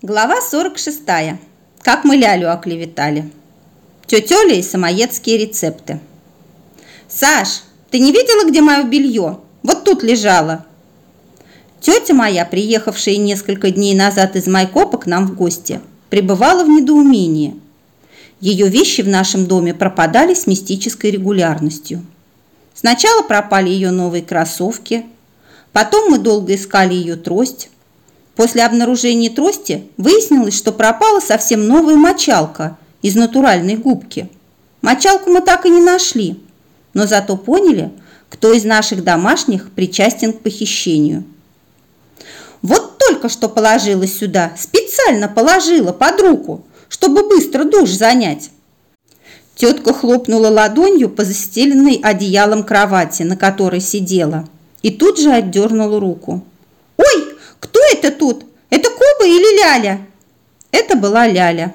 Глава 46. Как мы Лялю оклеветали. Тетя и самоедские рецепты. «Саш, ты не видела, где мое белье? Вот тут лежало». Тетя моя, приехавшая несколько дней назад из Майкопа к нам в гости, пребывала в недоумении. Ее вещи в нашем доме пропадали с мистической регулярностью. Сначала пропали ее новые кроссовки, потом мы долго искали ее трость, После обнаружения трости выяснилось, что пропала совсем новая мочалка из натуральной губки. Мочалку мы так и не нашли, но зато поняли, кто из наших домашних причастен к похищению. Вот только что положила сюда, специально положила под руку, чтобы быстро душ занять. Тетка хлопнула ладонью по застеленной одеялом кровати, на которой сидела, и тут же отдернула руку. «Ой, кто это тут? Это Коба или Ляля?» Это была Ляля.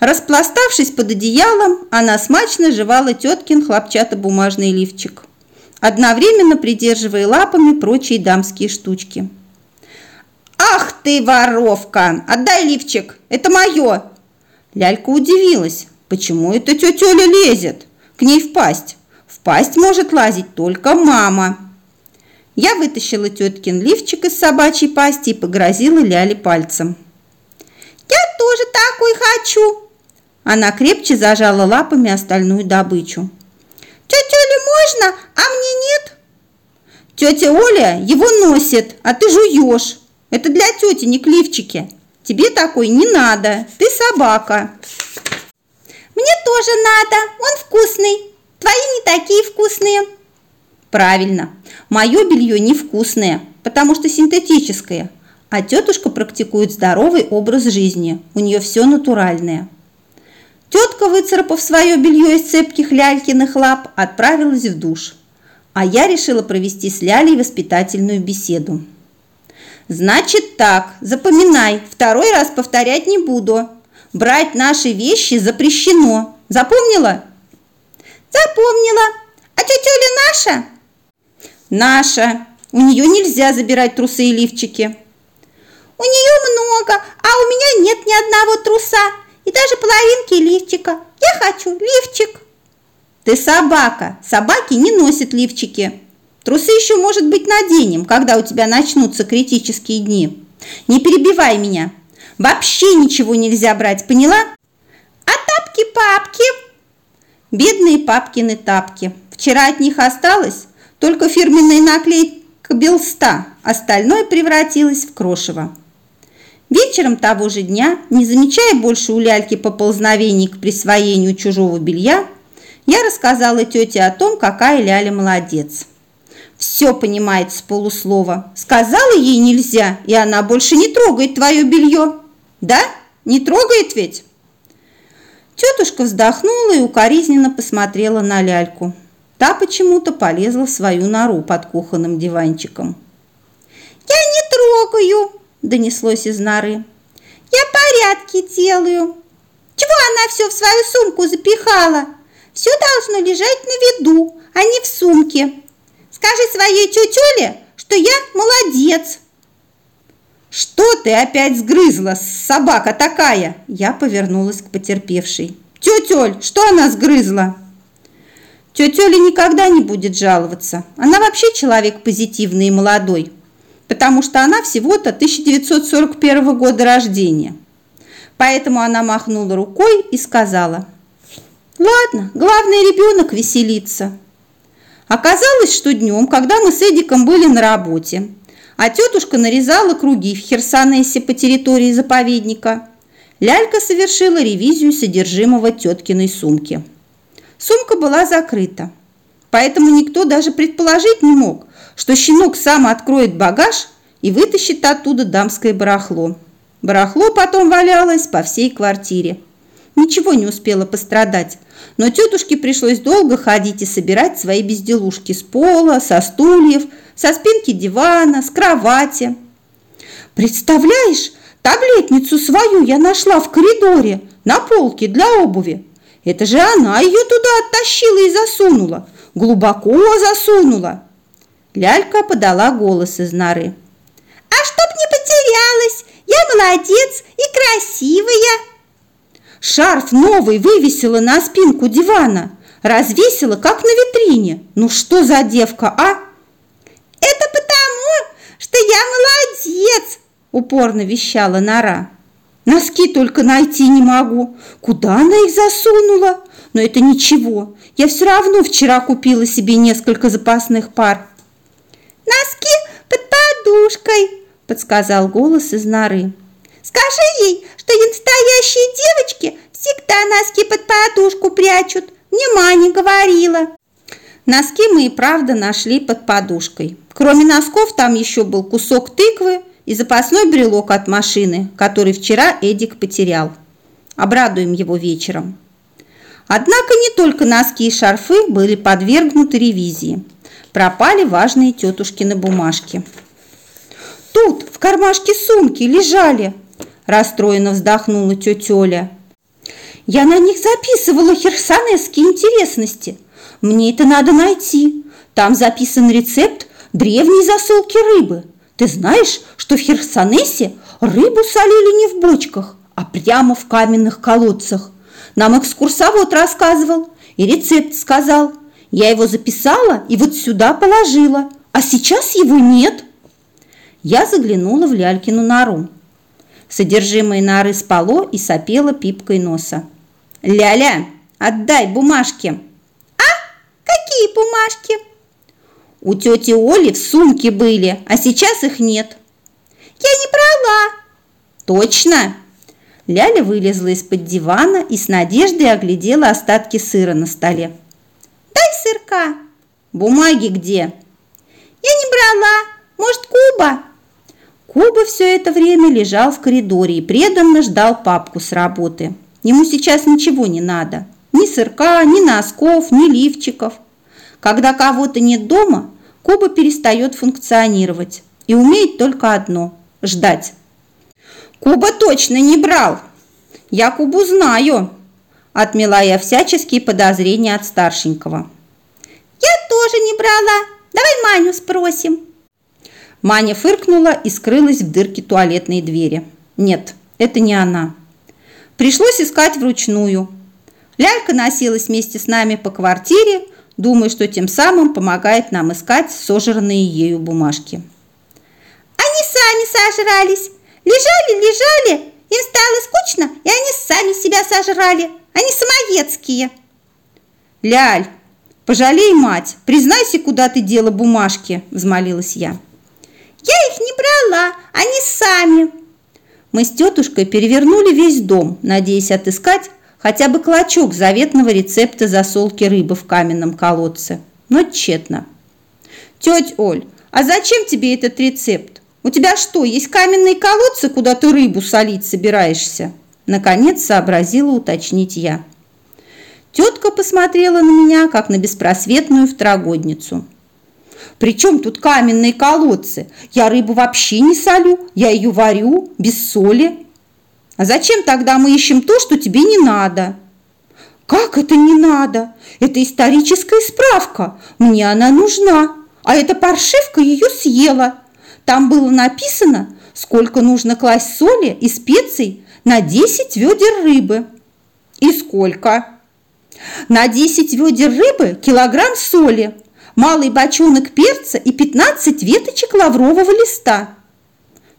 Распластавшись под одеялом, она смачно жевала теткин хлопчатобумажный лифчик, одновременно придерживая лапами прочие дамские штучки. «Ах ты, воровка! Отдай лифчик! Это мое!» Лялька удивилась, почему это тетя лезет к ней в пасть. В пасть может лазить только мама. Я вытащила теткин лифчик из собачьей пасти и погрозила Ляле пальцем. «Я тоже такой хочу!» Она крепче зажала лапами остальную добычу. «Тетя Оля можно, а мне нет?» «Тетя Оля его носит, а ты жуешь. Это для тетенек лифчики. Тебе такой не надо, ты собака». «Мне тоже надо, он вкусный. Твои не такие вкусные». Правильно, мое белье невкусное, потому что синтетическое, а тетушка практикует здоровый образ жизни, у нее все натуральное. Тетка, выцарапав свое белье из цепких лялькиных лап, отправилась в душ, а я решила провести с Лялей воспитательную беседу. «Значит так, запоминай, второй раз повторять не буду. Брать наши вещи запрещено. Запомнила?» «Запомнила. А тетя Оля наша?» Наша. У нее нельзя забирать трусы и лифчики. У нее много, а у меня нет ни одного труса и даже половинки лифчика. Я хочу лифчик. Ты собака. Собаки не носят лифчики. Трусы еще, может быть, наденем, когда у тебя начнутся критические дни. Не перебивай меня. Вообще ничего нельзя брать, поняла? А тапки-папки? Бедные папкины тапки. Вчера от них осталось только фирменная наклейка Белста, остальное превратилось в крошево. Вечером того же дня, не замечая больше у ляльки поползновений к присвоению чужого белья, я рассказала тете о том, какая ляля молодец. Все понимает с полуслова. Сказала ей нельзя, и она больше не трогает твое белье. Да? Не трогает ведь? Тетушка вздохнула и укоризненно посмотрела на ляльку. Та почему-то полезла в свою нору под кухонным диванчиком. «Я не трогаю!» – донеслось из норы. «Я порядки делаю. Чего она все в свою сумку запихала? Все должно лежать на виду, а не в сумке. Скажи своей тетеле, что я молодец!» «Что ты опять сгрызла, собака такая?» Я повернулась к потерпевшей. «Тетель, что она сгрызла?» Тетя Оля никогда не будет жаловаться. Она вообще человек позитивный и молодой, потому что она всего-то 1941 года рождения. Поэтому она махнула рукой и сказала, «Ладно, главное ребенок веселится». Оказалось, что днем, когда мы с Эдиком были на работе, а тетушка нарезала круги в Херсонесе по территории заповедника, Лялька совершила ревизию содержимого теткиной сумки – Сумка была закрыта, поэтому никто даже предположить не мог, что щенок сам откроет багаж и вытащит оттуда дамское барахло. Барахло потом валялось по всей квартире. Ничего не успело пострадать, но тетушке пришлось долго ходить и собирать свои безделушки с пола, со стульев, со спинки дивана, с кровати. «Представляешь, таблетницу свою я нашла в коридоре на полке для обуви. Это же она ее туда оттащила и засунула, глубоко засунула. Лялька подала голос из норы. А чтоб не потерялась, Я молодец и красивая. Шарф новый вывесила на спинку дивана, развесила, как на витрине. Ну что за девка, а? Это потому, что я молодец, упорно вещала Нора. Носки только найти не могу. Куда она их засунула? Но это ничего. Я все равно вчера купила себе несколько запасных пар. Носки под подушкой, подсказал голос из норы. Скажи ей, что настоящие девочки всегда носки под подушку прячут. Мне Маня говорила. Носки мы и правда нашли под подушкой. Кроме носков там еще был кусок тыквы и запасной брелок от машины, который вчера Эдик потерял. Обрадуем его вечером. Однако не только носки и шарфы были подвергнуты ревизии. Пропали важные тетушкины бумажки. Тут, в кармашке сумки, лежали расстроенно вздохнула тетя Оля. Я на них записывала херсонесские интересности. Мне это надо найти. Там записан рецепт древней засолки рыбы. Ты знаешь, что в Херсонесе рыбу солили не в бочках, а прямо в каменных колодцах. Нам экскурсовод рассказывал и рецепт сказал. Я его записала и вот сюда положила, а сейчас его нет. Я заглянула в Лялькину нору. Содержимое норы спало и сопело пипкой носа. «Ляля, отдай бумажки!» «А? Какие бумажки?» «У тети Оли в сумке были, а сейчас их нет». «Я не брала!» «Точно!» Ляля вылезла из-под дивана и с надеждой оглядела остатки сыра на столе. «Дай сырка!» «Бумаги где?» «Я не брала! Может, Куба?» Куба все это время лежал в коридоре и преданно ждал папку с работы. Ему сейчас ничего не надо. Ни сырка, ни носков, ни лифчиков. Когда кого-то нет дома, Куба перестает функционировать и умеет только одно – ждать. Куба точно не брал. Я Кубу знаю. Отмела я всяческие подозрения от старшенького. Я тоже не брала. Давай Маню спросим. Маня фыркнула и скрылась в дырке туалетной двери. Нет, это не она. Пришлось искать вручную. Лялька носилась вместе с нами по квартире, думая, что тем самым помогает нам искать сожранные ею бумажки. Сами сожрались. Лежали, лежали, им стало скучно, и они сами себя сожрали. Они самоедские. Ляль, пожалей мать, признайся, куда ты дела бумажки, взмолилась я. Я их не брала, они сами. Мы с тетушкой перевернули весь дом, надеясь отыскать хотя бы клочок заветного рецепта засолки рыбы в каменном колодце. Но тщетно. Тетя Оль, а зачем тебе этот рецепт? У тебя что, есть каменные колодцы, куда ты рыбу солить собираешься? Наконец сообразила уточнить я. Тетка посмотрела на меня, как на беспросветную второгодницу – причем тут каменные колодцы? Я рыбу вообще не солю, я ее варю без соли. А зачем тогда мы ищем то, что тебе не надо? Как это не надо? Это историческая справка. Мне она нужна. А эта паршивка ее съела. Там было написано, сколько нужно класть соли и специй на 10 ведер рыбы. И сколько? На 10 ведер рыбы килограмм соли, малый бочонок перца и 15 веточек лаврового листа.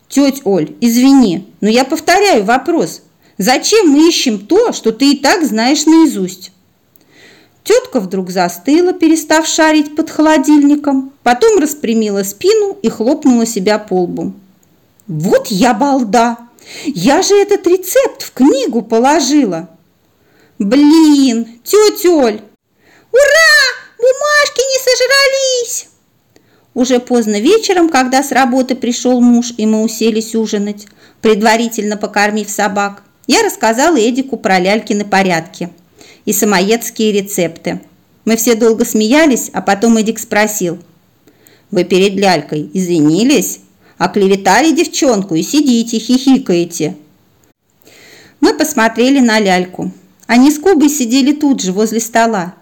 Тетя Оль, извини, но я повторяю вопрос. Зачем мы ищем то, что ты и так знаешь наизусть? Тетка вдруг застыла, перестав шарить под холодильником, потом распрямила спину и хлопнула себя по лбу. «Вот я балда! Я же этот рецепт в книгу положила!» «Блин, тетя Оль!» «Ура! Бумажки не сожрались!» Уже поздно вечером, когда с работы пришел муж, и мы уселись ужинать, предварительно покормив собак, я рассказала Эдику про лялькины порядки и самоедские рецепты. Мы все долго смеялись, а потом Эдик спросил. «Вы перед лялькой извинились? Оклеветали девчонку и сидите, хихикаете?» Мы посмотрели на ляльку. Они с Кубой сидели тут же, возле стола,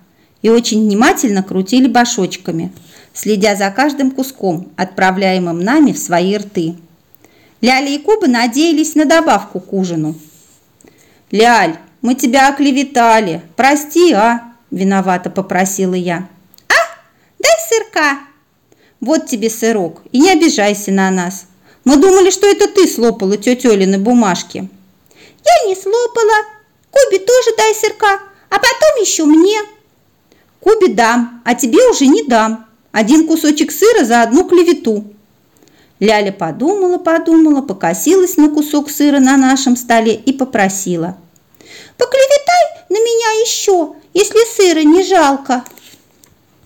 и очень внимательно крутили башочками, следя за каждым куском, отправляемым нами в свои рты. Ляля и Куба надеялись на добавку к ужину. «Ляль, мы тебя оклеветали. Прости, а?» – виновато попросила я. «А, дай сырка!» «Вот тебе сырок, и не обижайся на нас. Мы думали, что это ты слопала тетелины бумажки». «Я не слопала. Кубе тоже дай сырка, а потом еще мне». «Кубе дам, а тебе уже не дам. Один кусочек сыра за одну клевету». Ляля подумала, подумала, покосилась на кусок сыра на нашем столе и попросила. «Поклеветай на меня еще, если сыра не жалко».